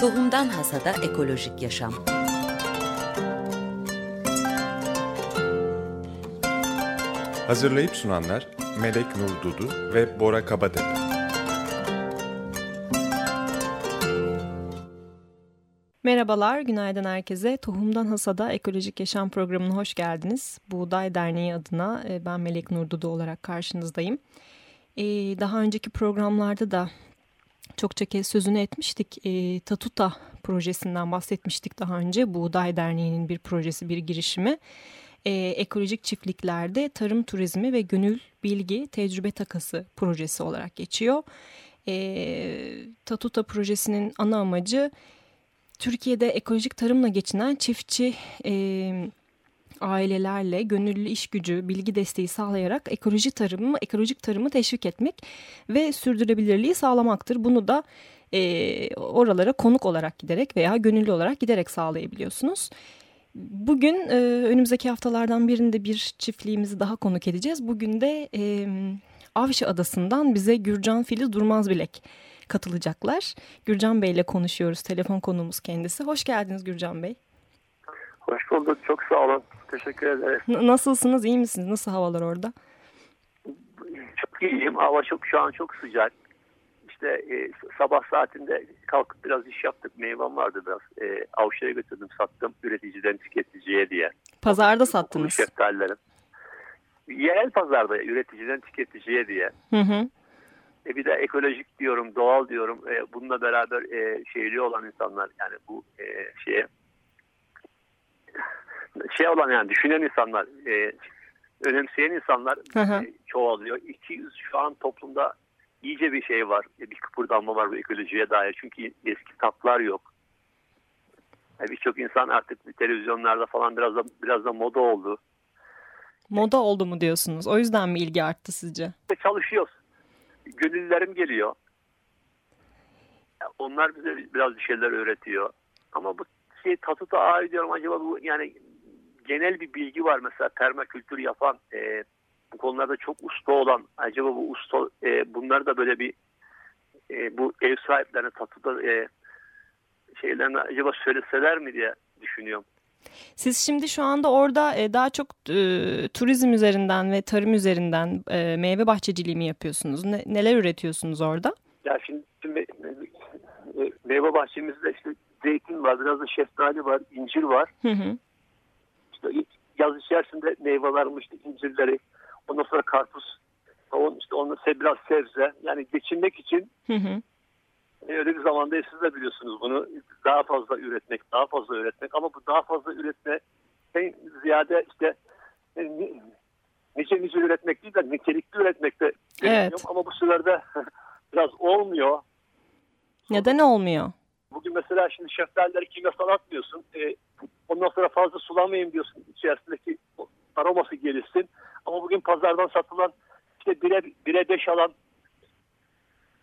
Tohumdan Hasada Ekolojik Yaşam Hazırlayıp sunanlar Melek Nur Dudu ve Bora Kabatepe. Merhabalar, günaydın herkese. Tohumdan Hasada Ekolojik Yaşam programına hoş geldiniz. Buğday Derneği adına e, ben Melek Nur Dudu olarak karşınızdayım. E, daha önceki programlarda da çokça kez sözünü etmiştik. E, Tatuta projesinden bahsetmiştik daha önce. Buğday Derneği'nin bir projesi, bir girişimi. Ekolojik çiftliklerde tarım turizmi ve gönül bilgi tecrübe takası projesi olarak geçiyor. Tatuta projesinin ana amacı Türkiye'de ekolojik tarımla geçinen çiftçi e, ailelerle gönüllü iş gücü, bilgi desteği sağlayarak ekoloji tarımı, ekolojik tarımı teşvik etmek ve sürdürülebilirliği sağlamaktır. Bunu da e, oralara konuk olarak giderek veya gönüllü olarak giderek sağlayabiliyorsunuz. Bugün e, önümüzdeki haftalardan birinde bir çiftliğimizi daha konuk edeceğiz. Bugün de e, Avşa Adası'ndan bize Gürcan Filiz Durmaz Bilek katılacaklar. Gürcan Bey ile konuşuyoruz. Telefon konuğumuz kendisi. Hoş geldiniz Gürcan Bey. Hoş bulduk. Çok sağ olun. Teşekkür ederim. N nasılsınız? İyi misiniz? Nasıl havalar orada? Çok iyiyim. Hava çok şu an çok sıcak. İşte e, sabah saatinde kalkıp biraz iş yaptık. Meyvem vardı biraz. E, Avşar'a götürdüm sattım. Üreticiden tüketiciye diye. Pazarda sattınız. Şeftalilerim. Yerel pazarda üreticiden tüketiciye diye. Hı hı. E bir de ekolojik diyorum, doğal diyorum. E, bununla beraber e, şeyli olan insanlar yani bu e, şeye şey olan yani düşünen insanlar, e, önemseyen insanlar e, çoğalıyor. 200 şu an toplumda iyice bir şey var. E, bir kıpırdanma var bu ekolojiye dair. Çünkü eski tatlar yok. E, Birçok insan artık televizyonlarda falan biraz da biraz da moda oldu. Moda oldu mu diyorsunuz? O yüzden mi ilgi arttı sizce? Çalışıyoruz gönüllülerim geliyor. Onlar bize biraz bir şeyler öğretiyor. Ama bu şey Tatut'a ait diyorum acaba bu yani genel bir bilgi var mesela permakültür yapan e, bu konularda çok usta olan acaba bu usta e, bunlar da böyle bir e, bu ev sahiplerine Tatut'a e, şeylerini acaba söyleseler mi diye düşünüyorum. Siz şimdi şu anda orada e, daha çok e, turizm üzerinden ve tarım üzerinden e, meyve bahçeciliği mi yapıyorsunuz? Ne, neler üretiyorsunuz orada? Ya şimdi, şimdi e, meyve bahçemizde işte zeytin var, biraz da şeftali var, incir var. Hı hı. İşte yaz içerisinde meyveler, işte incirleri, ondan sonra karpuz, on, işte ondan biraz sebze. Yani geçinmek için hı hı. E, öyle bir zamanda siz de biliyorsunuz bunu daha fazla üretmek, daha fazla üretmek ama bu daha fazla üretme en ziyade işte e, nice nice üretmek değil de nitelikli üretmek de evet. ama bu sürede biraz olmuyor. Neden olmuyor? Bugün mesela şimdi şeftalileri kimyasal atmıyorsun. E, ondan sonra fazla sulamayayım diyorsun içerisindeki aroması gelişsin. Ama bugün pazardan satılan işte bire, bire beş alan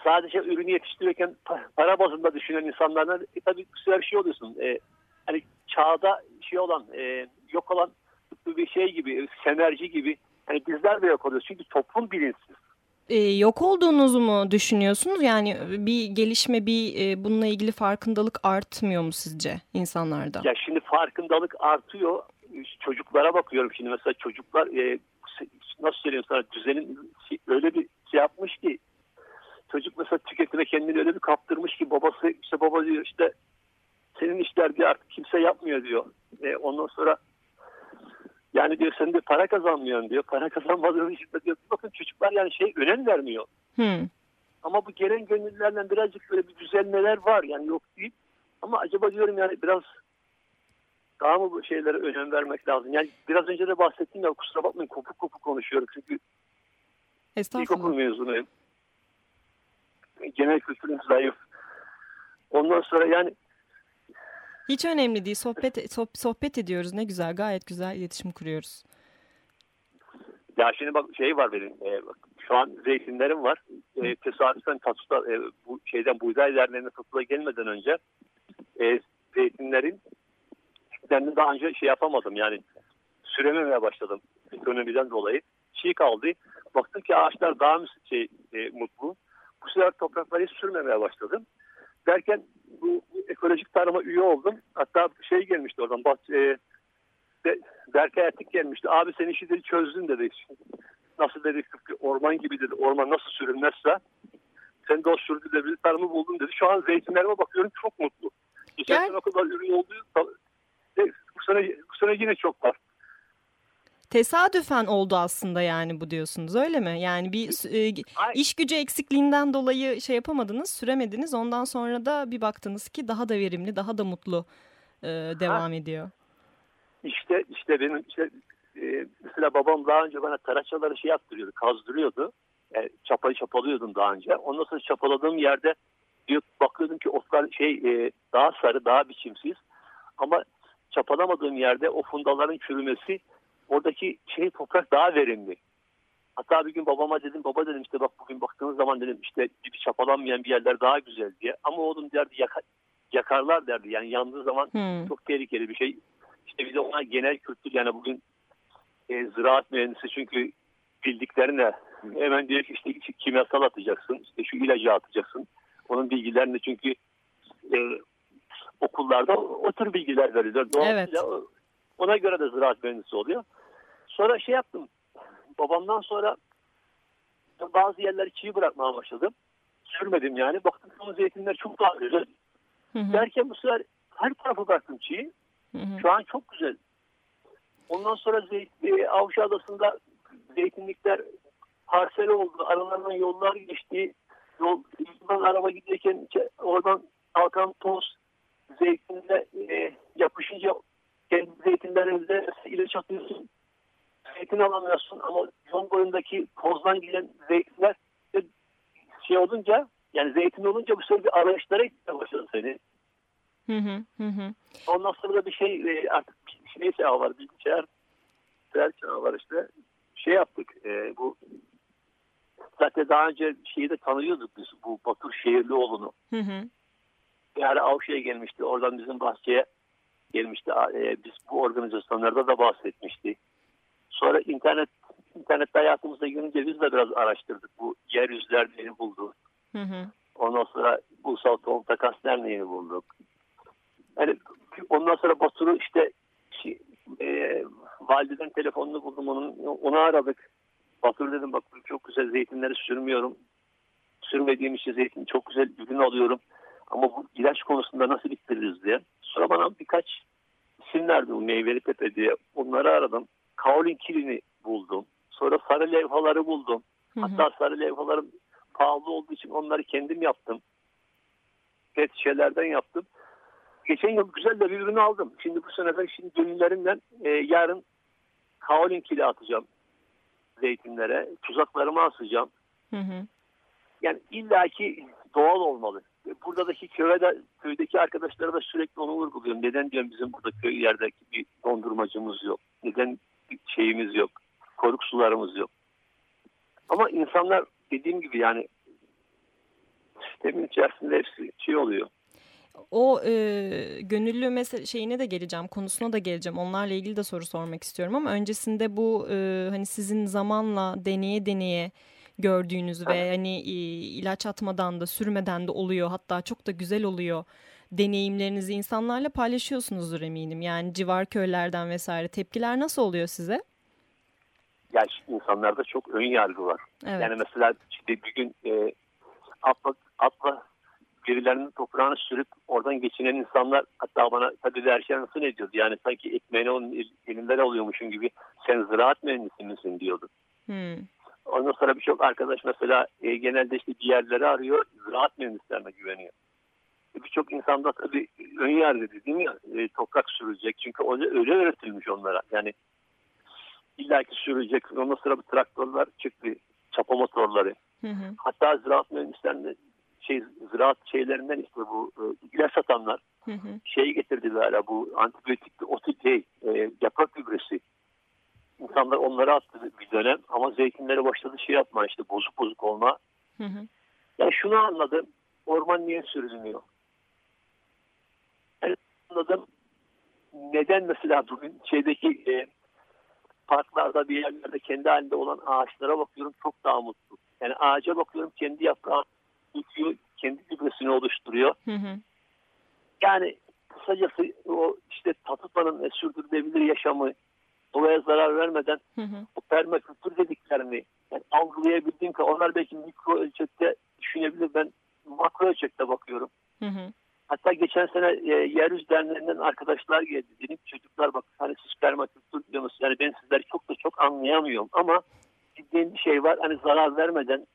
sadece ürünü yetiştirirken para bazında düşünen insanlarla e, tabii bir şey oluyorsun. E, hani çağda şey olan, e, yok olan bir şey gibi, semerci gibi. Hani bizler de yok oluyoruz. Çünkü toplum bilinçsiz. E, yok olduğunuzu mu düşünüyorsunuz? Yani bir gelişme, bir e, bununla ilgili farkındalık artmıyor mu sizce insanlarda? Ya şimdi farkındalık artıyor. Çocuklara bakıyorum şimdi mesela çocuklar e, nasıl söyleyeyim sana düzenin öyle bir şey yapmış ki Çocuk mesela tüketime kendini öyle bir kaptırmış ki babası işte baba diyor işte senin işler diye artık kimse yapmıyor diyor. E, ondan sonra yani diyor sen de para kazanmıyorsun diyor. Para kazanmadığın için de diyor. Bakın çocuklar yani şey önem vermiyor. Hmm. Ama bu gelen gönüllülerden birazcık böyle bir düzenlemeler var. Yani yok değil. Ama acaba diyorum yani biraz daha mı bu şeylere önem vermek lazım? Yani biraz önce de bahsettim ya kusura bakmayın kopuk kopuk konuşuyorum çünkü ilkokul mezunuyum genel kültürüm zayıf. Ondan sonra yani hiç önemli değil. Sohbet sohbet ediyoruz. Ne güzel. Gayet güzel iletişim kuruyoruz. Ya şimdi bak şey var benim. E, şu an zeytinlerim var. E, tesadüfen Tatsu'da e, bu şeyden buğday derneğine Tatsu'da gelmeden önce e, zeytinlerin ben daha önce şey yapamadım yani sürememeye başladım ekonomiden dolayı. Çiğ kaldı. Baktım ki ağaçlar daha şey, e, mutlu bu sefer toprakları sürmemeye başladım. Derken bu, ekolojik tarıma üye oldum. Hatta şey gelmişti oradan. Bak, e, de, Berkay Ertik gelmişti. Abi sen işi dedi çözdün dedi. Nasıl dedi orman gibi dedi. Orman nasıl sürünmezse sen de o sürdürülebilir tarımı buldun dedi. Şu an zeytinlerime bakıyorum çok mutlu. Geçen Gel. sene o kadar ürün olduğu e, bu sene, bu sene yine çok var. Tesadüfen oldu aslında yani bu diyorsunuz öyle mi? Yani bir e, iş gücü eksikliğinden dolayı şey yapamadınız, süremediniz. Ondan sonra da bir baktınız ki daha da verimli, daha da mutlu e, devam ediyor. İşte işte benim işte e, mesela babam daha önce bana taraçaları şey yaptırıyordu, kazdırıyordu. Yani çapayı çapalıyordum daha önce. Ondan sonra çapaladığım yerde diyor, bakıyordum ki otlar şey e, daha sarı, daha biçimsiz. Ama çapalamadığım yerde o fundaların çürümesi oradaki şey toprak daha verimli. Hatta bir gün babama dedim baba dedim işte bak bugün baktığınız zaman dedim işte gibi çapalanmayan bir yerler daha güzel diye. Ama oğlum derdi yaka, yakarlar derdi. Yani yandığı zaman Hmm. çok tehlikeli bir şey. İşte de ona genel kültür yani bugün e, ziraat mühendisi çünkü bildiklerine hemen diyor ki işte kimyasal atacaksın, işte şu ilacı atacaksın. Onun bilgilerini çünkü e, okullarda o, o tür bilgiler veriliyor. Dolayısıyla Evet. Ona göre de ziraat mühendisi oluyor. Sonra şey yaptım. Babamdan sonra bazı yerleri çiğ bırakmaya başladım. Sürmedim yani. Baktım o zeytinler çok daha güzel. Hı hı, Derken bu sefer her tarafı bıraktım çiğ. hı hı. Şu an çok güzel. Ondan sonra Zeyt, e, Avşa Adası'nda zeytinlikler parsel oldu. Aralarından yollar geçti. Yol, yoldan araba giderken ke- oradan kalkan toz zeytinle e, yapışınca zeytinlerinde ilaç atıyorsun. Zeytin alamıyorsun ama yol boyundaki tozdan gelen zeytinler şey olunca yani zeytin olunca bu sefer bir arayışlara gitmeye başladı seni. Hı hı, hı. Ondan sonra bir şey e, artık bir çağı var bilgisayar bilgisayar var işte şey yaptık e, bu zaten daha önce şeyi de tanıyorduk biz bu Batur Şehirlioğlu'nu Hı hı. yani Avşa'ya gelmişti oradan bizim bahçeye gelmişti E, biz bu organizasyonlarda da bahsetmişti sonra internet internette hayatımıza girince biz de biraz araştırdık bu yeryüzlerini bulduk Hı hı. Ondan sonra Ulusal Tohum Takas Derneği'ni bulduk. Yani ondan sonra Batur'u işte şey, e, valideden telefonunu buldum onun onu aradık. Batur dedim bak çok güzel zeytinleri sürmüyorum. Sürmediğim için zeytin çok güzel ürün alıyorum. Ama bu ilaç konusunda nasıl bitiririz diye. Sonra bana birkaç isim verdi bu meyveli pepe diye. Onları aradım. Kaolin kilini buldum. Sonra sarı levhaları buldum. Hı hı. Hatta sarı levhalarım pahalı olduğu için onları kendim yaptım. Pet şişelerden yaptım. Geçen yıl güzel de bir ürünü aldım. Şimdi bu sene ben şimdi gönüllerinden e, yarın kaolin kili atacağım zeytinlere. Tuzaklarımı asacağım. Hı hı. Yani illaki doğal olmalı. Buradaki köyde, köydeki arkadaşlara da sürekli onu vurguluyorum. Neden diyorum bizim burada köy yerdeki bir dondurmacımız yok. Neden bir şeyimiz yok. Koruk sularımız yok. Ama insanlar dediğim gibi yani sistemin içerisinde hepsi şey oluyor. O e, gönüllü mesele şeyine de geleceğim, konusuna da geleceğim. Onlarla ilgili de soru sormak istiyorum ama öncesinde bu e, hani sizin zamanla deneye deneye gördüğünüz ve hani ilaç atmadan da sürmeden de oluyor. Hatta çok da güzel oluyor. Deneyimlerinizi insanlarla paylaşıyorsunuzdur eminim. Yani civar köylerden vesaire tepkiler nasıl oluyor size? Yani insanlarda çok ön yargı var. Evet. Yani mesela işte bir gün e, atla, atla birilerinin toprağını sürüp oradan geçinen insanlar hatta bana tabii verşen nasıl ne diyordu? Yani sanki ekmeğini onun el- elinden alıyormuşum gibi sen ziraat mühendisi misin diyordu. Hmm. Ondan sonra birçok arkadaş mesela e, genelde işte bir yerleri arıyor, ziraat mühendislerine güveniyor. E, birçok insanda tabii ön yargı dediğim ya e, toprak sürülecek. Çünkü öyle, öyle öğretilmiş onlara. Yani illaki sürülecek. Ondan sonra bu traktörler çıktı, çapa motorları. Hı hı. Hatta ziraat mühendislerinde şey ziraat şeylerinden işte bu e, ilaç satanlar Hı hı. şeyi getirdiler hala bu antibiyotik o tip şey, e, yaprak gübresi. İnsanlar onları attı bir dönem ama zeytinleri başladı şey yapma işte bozuk bozuk olma. Hı hı. Yani şunu anladım. Orman niye sürülmüyor? Yani anladım. Neden mesela bugün şeydeki e, parklarda bir yerlerde kendi halinde olan ağaçlara bakıyorum çok daha mutlu. Yani ağaca bakıyorum kendi yaprağı tutuyor, kendi gübresini oluşturuyor. Hı hı. Yani kısacası o işte Tatutman'ın sürdürülebilir yaşamı doğaya zarar vermeden Hı hı. o permakültür dediklerini yani algılayabildiğim kadar onlar belki mikro ölçekte düşünebilir. Ben makro ölçekte bakıyorum. Hı hı. Hatta geçen sene e, Yeryüzü Derneği'nden arkadaşlar geldi. Dedim çocuklar bak hani siz permakültür diyorsunuz. Yani ben sizleri çok da çok anlayamıyorum ama bildiğim bir şey var. Hani zarar vermeden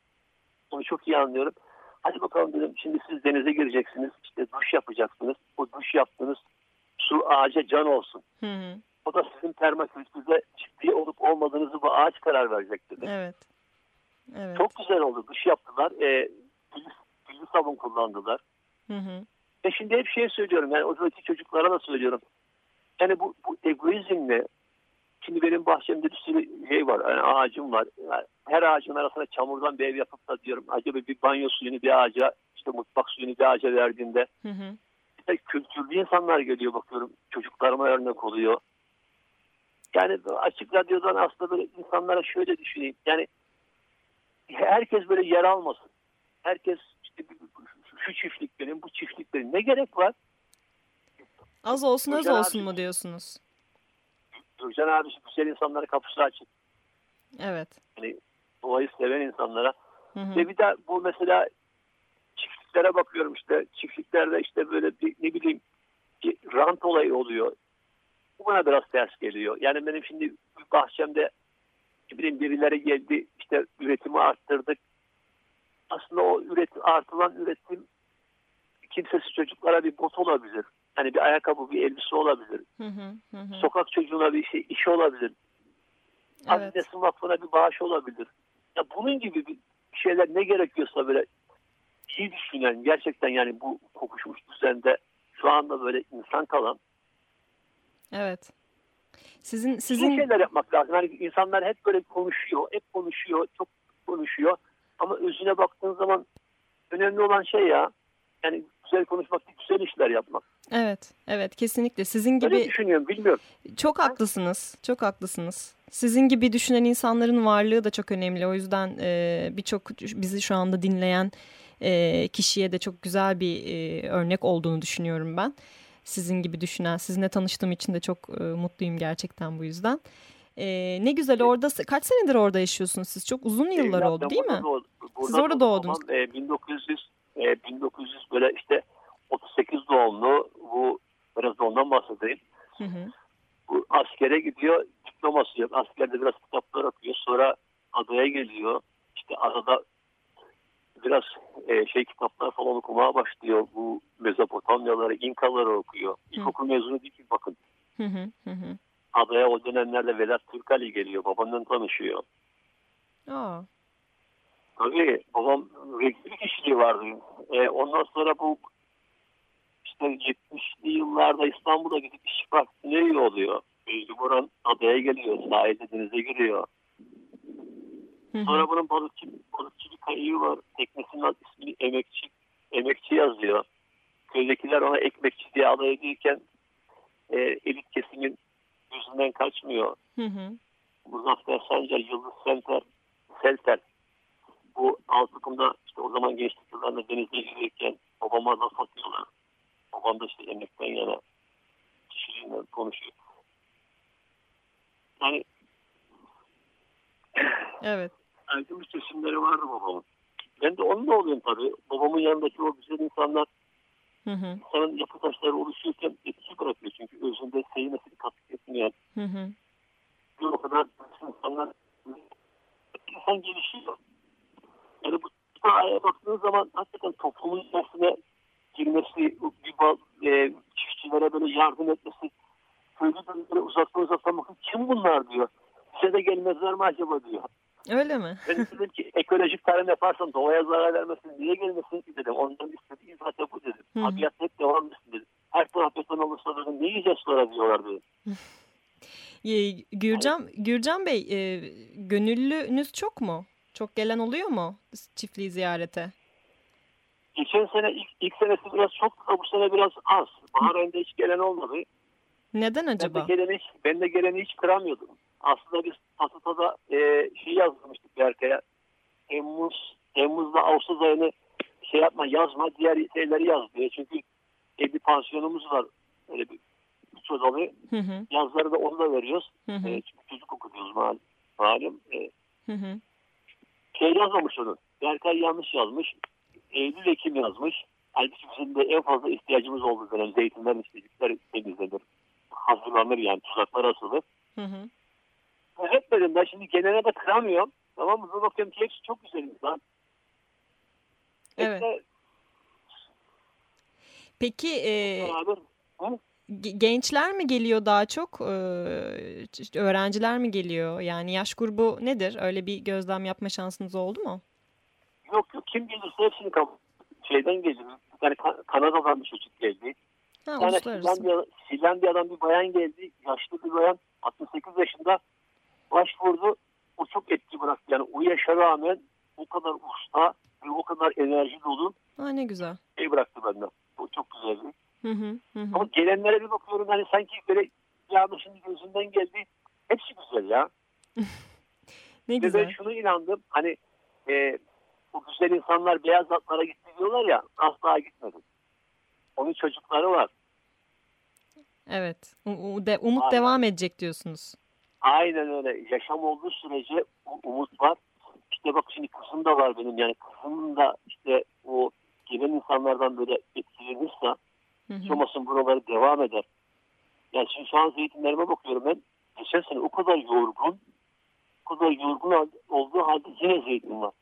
onu çok iyi anlıyorum. Hadi bakalım dedim şimdi siz denize gireceksiniz. işte duş yapacaksınız. O duş yaptığınız su ağaca can olsun. Hı hı. O da sizin permakültürde ciddi olup olmadığınızı bu ağaç karar verecek dedim. Evet. Evet. Çok güzel oldu. Duş yaptılar. E, güllü, güllü sabun kullandılar. Hı hı. Ve şimdi hep şey söylüyorum yani oradaki çocuklara da söylüyorum. Yani bu, bu egoizmle şimdi benim bahçemde bir sürü şey var. Yani ağacım var. Yani her ağacın arasına çamurdan bir ev yapıp da diyorum acaba bir banyo suyunu bir ağaca işte mutfak suyunu bir ağaca verdiğinde Hı hı. işte kültürlü insanlar geliyor bakıyorum. Çocuklarıma örnek oluyor. Yani açık radyodan aslında böyle insanlara şöyle düşüneyim. Yani herkes böyle yer almasın. Herkes işte şu çiftlik benim, bu çiftlik benim. Ne gerek var? Az olsun az Gürcan olsun abi- mu diyorsunuz? Gürcan abi güzel insanlara kapısı açık. Evet. Yani doğayı seven insanlara. Hı hı. Ve bir de bu mesela çiftliklere bakıyorum işte çiftliklerde işte böyle bir ne bileyim bir rant olayı oluyor. Bu bana biraz ters geliyor. Yani benim şimdi bahçemde bileyim birileri geldi işte üretimi arttırdık. Aslında o üretim, artılan üretim kimsesiz çocuklara bir bot olabilir. Hani bir ayakkabı, bir elbise olabilir. Hı hı. Hı. Sokak çocuğuna bir şey, iş olabilir. Evet. Adresin Vakfı'na bir bağış olabilir. Ya bunun gibi bir şeyler ne gerekiyorsa böyle iyi düşünen gerçekten yani bu kokuşmuş düzende şu anda böyle insan kalan Evet. Sizin sizin sizin şeyler yapmak lazım. Hani insanlar hep böyle konuşuyor, hep konuşuyor, çok konuşuyor. Ama özüne baktığın zaman önemli olan şey ya yani güzel konuşmak değil, güzel işler yapmak. evet evet kesinlikle sizin Öyle gibi düşünüyorum bilmiyorum. çok haklısınız. Çok haklısınız. Sizin gibi düşünen insanların varlığı da çok önemli. O yüzden e, birçok bizi şu anda dinleyen e, kişiye de çok güzel bir e, örnek olduğunu düşünüyorum ben. Sizin gibi düşünen, sizinle tanıştığım için de çok e, mutluyum gerçekten bu yüzden. E, ne güzel orada, kaç senedir orada yaşıyorsunuz siz? Çok uzun yıllar Evlat, oldu değil mi? Burada Siz orada doğdunuz. Babam, e, 1900 e, 1900 böyle işte 38 doğumlu bu biraz da ondan bahsedeyim. Hı hı. Bu askere gidiyor diploması yok. Askerde biraz kitaplar okuyor. Sonra adaya geliyor. İşte adada biraz e, şey kitaplar falan okumaya başlıyor. Bu Mezopotamyaları, İnkaları okuyor. İlkokul mezunu değil ki bakın. Hı hı. Hı. Adaya o dönemlerde Vedat Türkali geliyor. Babanın tanışıyor. Aa, Tabii babam bir kişiliği vardı. E, ondan sonra bu işte 70'li yıllarda İstanbul'a gidip iş praktine oluyor. Mecburen adaya geliyor. Sahilde denize giriyor. Sonra bunun balıkçı, balıkçı bir kayığı var. Teknesinin adı- ismini Emekçi, Emekçi yazıyor. Köydekiler ona ekmekçi diye alay edilirken e, elit kesimin yüzünden kaçmıyor. Hı hı. Muzaffer Sancar, Yıldız Selter, Selter bu Altıkım'da işte o zaman gençlik yıllarında denize girirken babama laf atıyorlar. Babam da işte emekten yana kişiliğinden konuşuyor. Yani Evet. Aydınlık sesimleri vardı babamın. Ben de onunla oluyorum tabii. Babamın yanındaki o güzel insanlar Hı hı. insanın yapı taşları oluşuyorken etki bırakıyor. Çünkü özünde sevmesini katkı etmeyen Hı hı. bir o kadar insanlar insan gelişiyor. Yani bu sahaya baktığın zaman hakikaten toplumun içerisine girmesi, bir e, çiftçilere böyle yardım etmesi, köylüden böyle uzaktan uzaktan bakın kim bunlar diyor. Bize de gelmezler mi acaba diyor. Öyle mi? Ben dedim ki ekolojik tarım yaparsan doğaya zarar vermesin niye gelmesin ki dedim. Ondan istediği zaten bu dedim. Hı. Tabiat hep devam etsin dedim. Her taraf beton olursa dedim ne yiyeceğiz sonra diyorlar dedim. Gürcan, Gürcan Bey, e, gönüllünüz çok mu? Çok gelen oluyor mu çiftliği ziyarete? Geçen sene ilk, ilk senesi biraz çok da bu sene biraz az. Bahar ayında hiç gelen olmadı. Neden Ben de, acaba? geleni hiç, ben de geleni hiç kıramıyordum. Aslında biz Tasıta'da e, şey yazmıştık Berkay'a. Temmuz, Temmuz'da Ağustos ayını şey yapma yazma diğer şeyleri yaz diye. Çünkü E, bir pansiyonumuz var. Öyle bir üç odalı. Hı hı. Yazları da onu da veriyoruz. Hı hı. E, çünkü çocuk okutuyoruz mal, malum. E, Hı hı. şey yazmamış onu. Berkay yanlış yazmış. Eylül Ekim yazmış. Halbuki bizim de en fazla ihtiyacımız olduğu dönem zeytinler istedikler temizlenir. Hazırlanır yani tuzaklar asılır. Hı hı. Hep benim ben şimdi genele de kıramıyorum. Tamam mı? Bu bakıyorum ki hepsi çok güzel insan. Evet. Hepsi Peki e, gençler mi geliyor daha çok? E, öğrenciler mi geliyor? Yani yaş grubu nedir? Öyle bir gözlem yapma şansınız oldu mu? Yok yok kim gelirse hepsini kabul şeyden geldi. Yani Ka- Kanada'dan bir çocuk geldi. Ha, Bir uluslararası. Finlandiya, Finlandiya'dan bir bayan geldi. Yaşlı bir bayan 68 yaşında başvurdu. O çok etki bıraktı. Yani o yaşa rağmen o kadar usta ve o kadar enerji dolu Ha, ne güzel. şey bıraktı benden. O çok güzeldi. Hı hı, hı. Ama gelenlere bir bakıyorum hani sanki böyle şimdi gözünden geldi. Hepsi güzel ya. Ne Ve ben güzel. şunu inandım. Hani e, bu güzel insanlar beyaz atlara gitti diyorlar ya asla gitmedim. Onun çocukları var. Evet. U- de- umut Aynen. devam edecek diyorsunuz. Aynen öyle. Yaşam olduğu sürece umut var. İşte bak şimdi kızım da var benim. Yani kızım da işte o gelen insanlardan böyle etkilenirse. Çomas'ın buraları devam eder. Yani şimdi şu an zeytinlerime bakıyorum ben. Geçen sene o kadar yorgun o kadar yorgun olduğu halde yine zeytin var.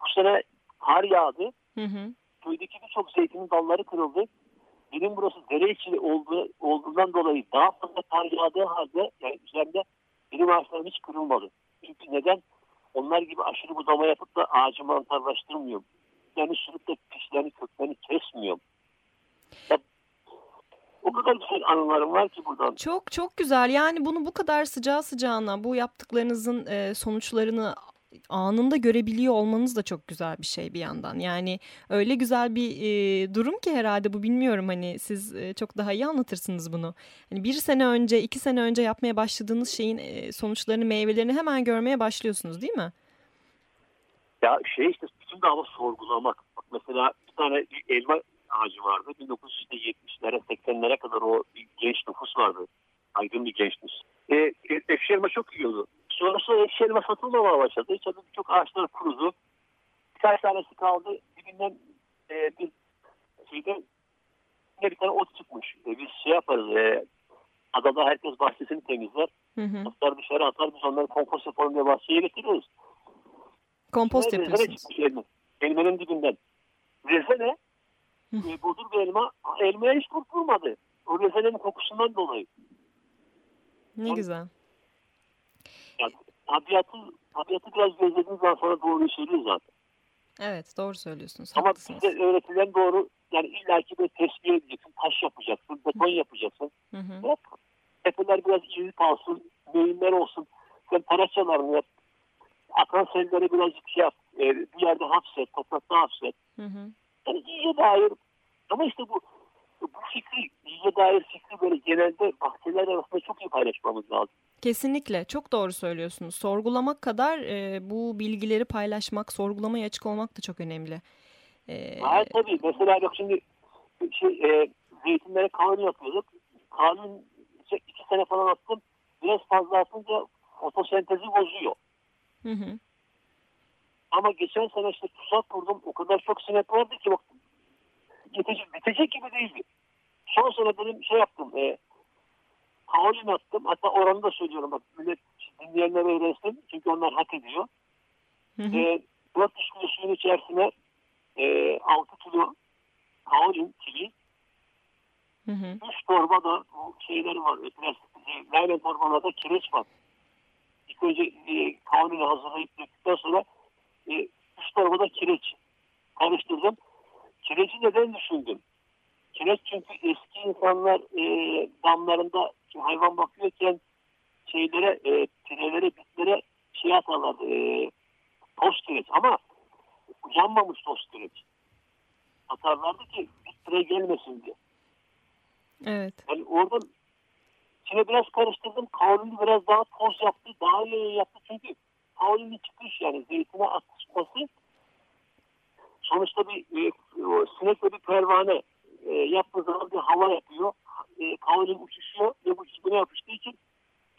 Bu sene kar yağdı. Hı hı. Köydeki birçok zeytinin dalları kırıldı. Benim burası dere içi olduğu, olduğundan dolayı daha fazla kar yağdığı halde yani üzerinde benim ağaçlarım hiç kırılmadı. Çünkü neden? Onlar gibi aşırı budama yapıp da ağacı mantarlaştırmıyorum. Yani sürüp de pişlerini köklerini kesmiyorum. O kadar güzel anılarım var ki buradan. Çok çok güzel. Yani bunu bu kadar sıcağı sıcağına bu yaptıklarınızın e, sonuçlarını anında görebiliyor olmanız da çok güzel bir şey bir yandan. Yani öyle güzel bir e, durum ki herhalde bu bilmiyorum hani siz e, çok daha iyi anlatırsınız bunu. Hani bir sene önce iki sene önce yapmaya başladığınız şeyin e, sonuçlarını meyvelerini hemen görmeye başlıyorsunuz değil mi? Ya şey işte bütün dava sorgulamak. Bak mesela bir tane bir elma ağacı vardı. 1970'lere 80'lere kadar o genç nüfus vardı. Aydın bir genç nüfus. E, e, elma çok elma satılmamaya başladı. İçeride birçok ağaçlar kurudu. Birkaç tanesi kaldı. Dibinden e, bir şeyden bir tane ot çıkmış. E, biz şey yaparız. E, adada herkes bahçesini temizler. Hı hı. Otlar dışarı atar. Biz onları kompost yapalım diye bahçeye getiriyoruz. Kompost Rezene yapıyorsunuz. elma. Elmanın dibinden. Rezene e, bodur bir elma. Elmaya hiç kurt vurmadı. O rezenenin kokusundan dolayı. Ne güzel. Tabiatı, tabiatı biraz gözlediğiniz zaman sonra doğruyu söylüyor zaten. Evet doğru söylüyorsunuz. Ama Haklısınız. bize öğretilen doğru yani illaki böyle tesviye edeceksin, taş yapacaksın, beton yapacaksın. Hı hı. Tepeler biraz iyi kalsın, meyinler olsun. Sen paraçalarını yap. Akan selleri birazcık şey yap. E, bir yerde hapset, toprakta hapset. Hı hı. Yani iyiye dair ama işte bu bu fikri, iyiye dair fikri böyle genelde bahçeler arasında çok iyi paylaşmamız lazım. Kesinlikle çok doğru söylüyorsunuz. Sorgulamak kadar e, bu bilgileri paylaşmak, sorgulamaya açık olmak da çok önemli. E, Ha, tabii mesela bak şimdi şey, e, zeytinlere kanun yapıyorduk. Kanun işte iki sene falan attım. Biraz fazla atınca fotosentezi bozuyor. hı hı. Ama geçen sene işte tuzak kurdum. O kadar çok sinek vardı ki bak yetecek, bitecek gibi değildi. Son sene benim şey yaptım. E, kaolin attım. Hatta oranı da söylüyorum. Bak millet dinleyenler öğrensin. Çünkü onlar hak ediyor. Hı hı. E, 400 kilo suyun içerisine e, 6 kilo kaolin Hı hı. 3 torba da bu şeyleri var. E, plastik, e, naylon torbalarda kireç var. İlk önce e, kaolini hazırlayıp döktükten sonra e, 3 torba da kireç karıştırdım. Kireci neden düşündüm? Kireç çünkü eski insanlar e, damlarında hayvan bakıyorken şeylere, e, pirelere, bitlere şey atarlardı. E, toz kireç ama yanmamış toz kireç. Atarlardı ki bitlere gelmesin diye. Evet. Yani oradan içine biraz karıştırdım. Kaolini biraz daha toz yaptı. Daha iyi yaptı. Çünkü kaolini çıkış yani zeytine atışması sonuçta bir e, o sinekle bir pervane e, yaptığı zaman bir hava yapıyor. E, kavalin uçuşuyor ve bu çizgine yapıştığı için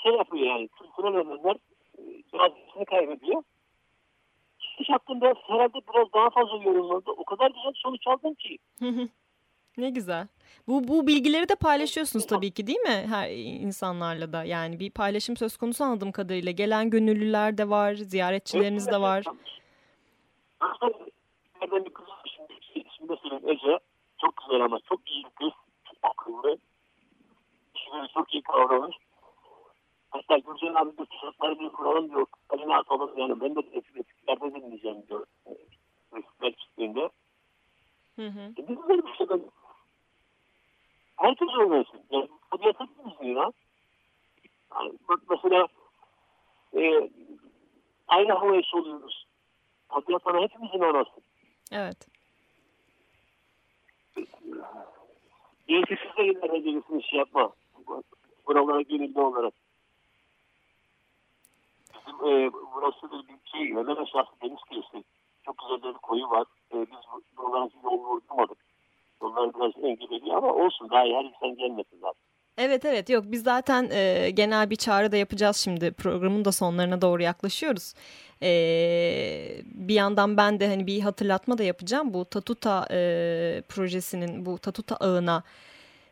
şey yapıyor yani. Kültürel elementler e, cazibesini kaybediyor. Çiziş hakkında herhalde biraz daha fazla yorumlandı. O kadar güzel sonuç aldım ki. ne güzel. Bu, bu bilgileri de paylaşıyorsunuz tabii ki değil mi her insanlarla da? Yani bir paylaşım söz konusu anladığım kadarıyla. Gelen gönüllüler de var, ziyaretçileriniz de var. Nereden bir kız var şimdi ismini de söyleyeyim Ece. Çok güzel ama çok iyi bir kız. Çok akıllı. İşini çok iyi kavramış. Hatta Gülcan abi de tuzakları bir kuralım diyor. Eline atalım yani. Ben de eskiklerde dinleyeceğim diyor. Eskiler çıktığında. Hı hı. E, böyle bir şey ben herkes öğrensin. Yani tabiat hepimizin ya. Yani bak mesela e, aynı havayı soluyoruz. Tabiat bana hepimizin anası. Evet. Belki siz de ilerleyeceksiniz şey yapma. Buralara gönüllü olarak. Bizim e, burası bir şey, hemen aşağısı deniz kıyısı. Çok güzel bir koyu var. E, biz buralara yol vurdurmadık. Yollar biraz engelli ama olsun daha iyi her insan gelmesin zaten. Evet evet yok biz zaten e, genel bir çağrı da yapacağız şimdi programın da sonlarına doğru yaklaşıyoruz. E, bir yandan ben de hani bir hatırlatma da yapacağım bu Tatuta e, projesinin bu Tatuta ağına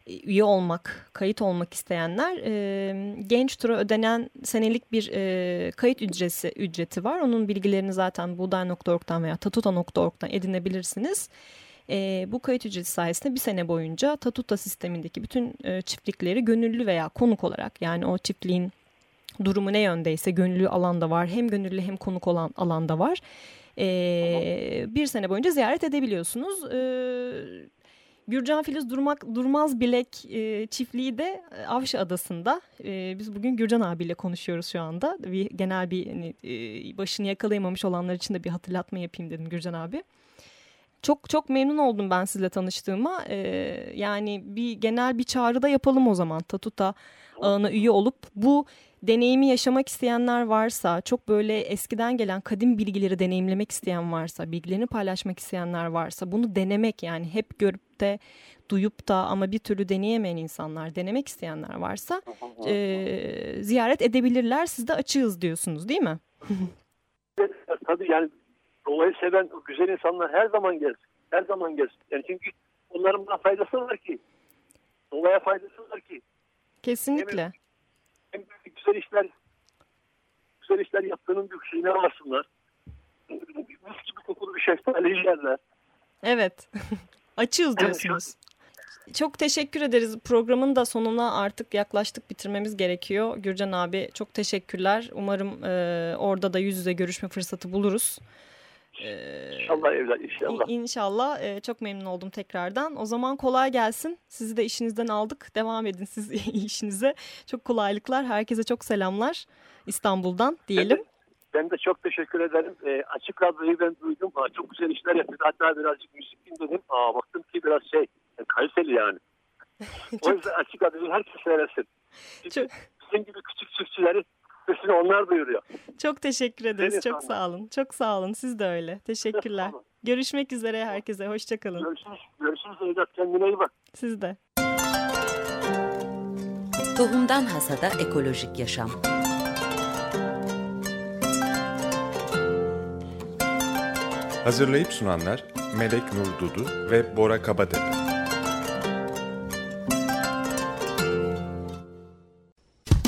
üye olmak, kayıt olmak isteyenler e, genç tura ödenen senelik bir e, kayıt ücreti, ücreti var. Onun bilgilerini zaten buğday.org'dan veya tatuta.org'dan edinebilirsiniz. E, bu kayıt ücreti sayesinde bir sene boyunca Tatuta sistemindeki bütün e, çiftlikleri gönüllü veya konuk olarak yani o çiftliğin durumu ne yöndeyse gönüllü alanda var hem gönüllü hem konuk olan alanda var. E, bir sene boyunca ziyaret edebiliyorsunuz. E, Gürcan Filiz Durmak, Durmaz Bilek e, çiftliği de e, Avşa Adası'nda. E, biz bugün Gürcan abiyle konuşuyoruz şu anda. Bir, genel bir hani, e, başını yakalayamamış olanlar için de bir hatırlatma yapayım dedim Gürcan abi. Çok çok memnun oldum ben sizle tanıştığıma. Ee, yani bir genel bir çağrı da yapalım o zaman. Tatuta ağına üye olup bu deneyimi yaşamak isteyenler varsa, çok böyle eskiden gelen kadim bilgileri deneyimlemek isteyen varsa, bilgilerini paylaşmak isteyenler varsa bunu denemek yani hep görüp de duyup da ama bir türlü deneyemeyen insanlar, denemek isteyenler varsa e, ziyaret edebilirler. Siz de açığız diyorsunuz değil mi? Tabii yani doğayı seven güzel insanlar her zaman gelsin. Her zaman gelsin. Yani çünkü onların buna faydası var ki. Doğaya faydası var ki. Kesinlikle. Hem güzel işler güzel işler yaptığının şeyine varsınlar. Mis gibi kokulu bir şeftali yerler. Evet. Açığız diyorsunuz. Çok teşekkür ederiz. Programın da sonuna artık yaklaştık bitirmemiz gerekiyor. Gürcan abi çok teşekkürler. Umarım e, orada da yüz yüze görüşme fırsatı buluruz. Ee, inşallah evlat inşallah. İnşallah. Ee, çok memnun oldum tekrardan. O zaman kolay gelsin. Sizi de işinizden aldık. Devam edin siz işinize. Çok kolaylıklar. Herkese çok selamlar İstanbul'dan diyelim. Ben de, ben de çok teşekkür ederim. Ee, açık radyoyu ben duydum. Aa, çok güzel işler yapıyor. Hatta birazcık müzik dinledim. Aa, baktım ki biraz şey kaliteli yani. o yüzden açık radyoyu herkes seyretsin. Çok... Bizim gibi küçük çiftçileri sesini onlar duyuruyor. Çok teşekkür ederiz. Evet, çok sağ olun. Çok sağ olun. Siz de öyle. Teşekkürler. Görüşmek üzere herkese. Hoşçakalın. Görüşürüz. Görüşürüz Evlat. Kendine iyi bak. Siz de. Tohumdan Hasada Ekolojik Yaşam Hazırlayıp sunanlar Melek Nur Dudu ve Bora Kabatepe.